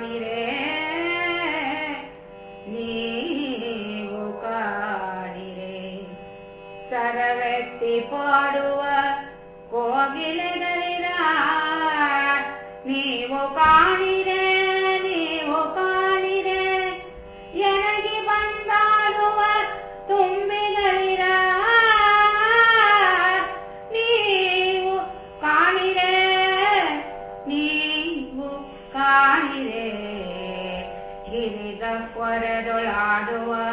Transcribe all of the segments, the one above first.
ಕಾಣಿರೇ ನೀವು ಕಾಣಿರೇ ಸರವೆತ್ತಿ ಪಾಡುವ ಕೋಗಿಲೆಗಳಿರ ನೀವು ಕಾಣಿ ವರ ದೊಳಾದುವೆ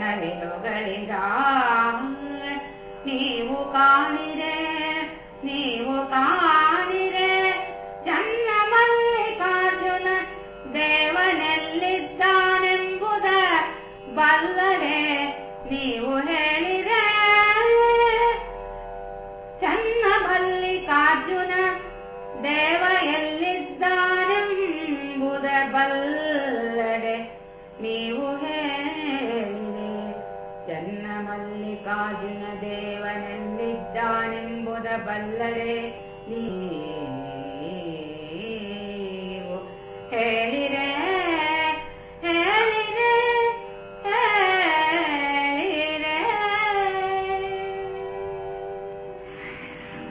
ನನೆ ನುಗ린다 ನೀವು ಕಾಣಿರ ನೀವು ಕಾಣಿರ ಜನ್ನಮಲ್ಲಿ ಕಾರ್ಜುನ ದೇವನಲ್ಲಿ ದಾನೆಂಬುದ ಬಲ್ಲರೆ ನೀವು ಹೇಳಿರ ಜನ್ನಬಲ್ಲಿ ಕಾರ್ಜುನ ದೇವ देवनेम्बुदी